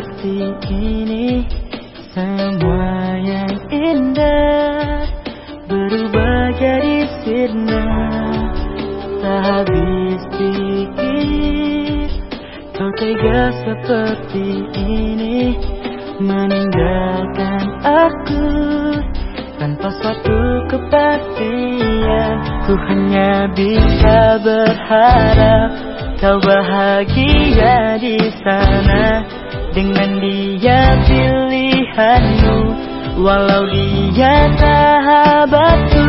seperti ini Semua yang indah Berubah jadi sirna. Tak habis pikir Kau tega seperti ini Meninggalkan aku Tanpa suatu kepastian. Ku hanya bisa berharap Kau bahagia di sana dengan dia pilihanmu Walau dia sahabatku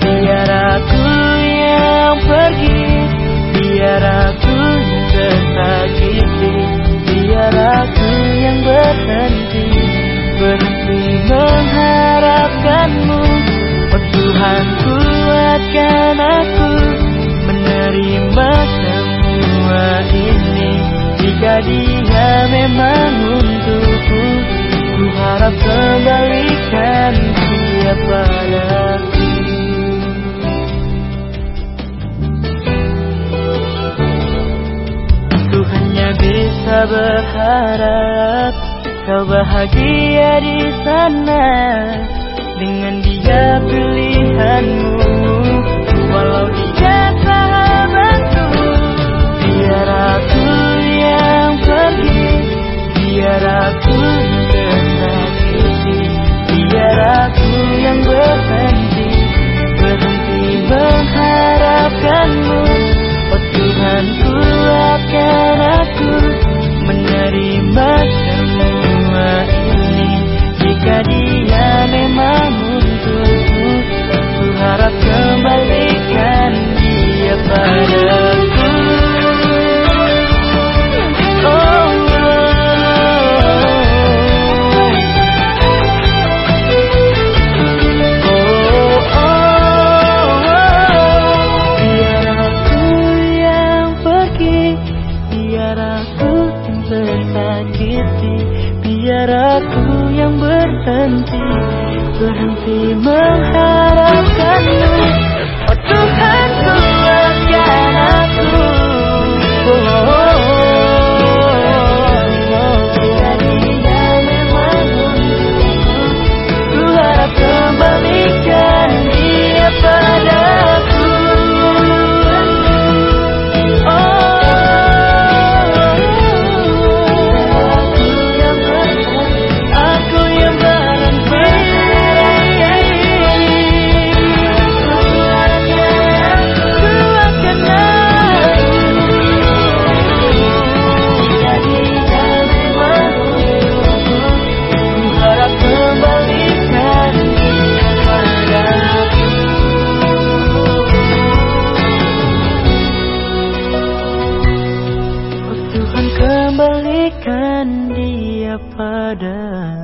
Biar aku harap kembalikan dia padaku Ku hanya bisa berharap Kau bahagia di sana Dengan dia pilihanmu. Walau dia berhenti Berhenti mengharapkanmu kembalikan dia padaku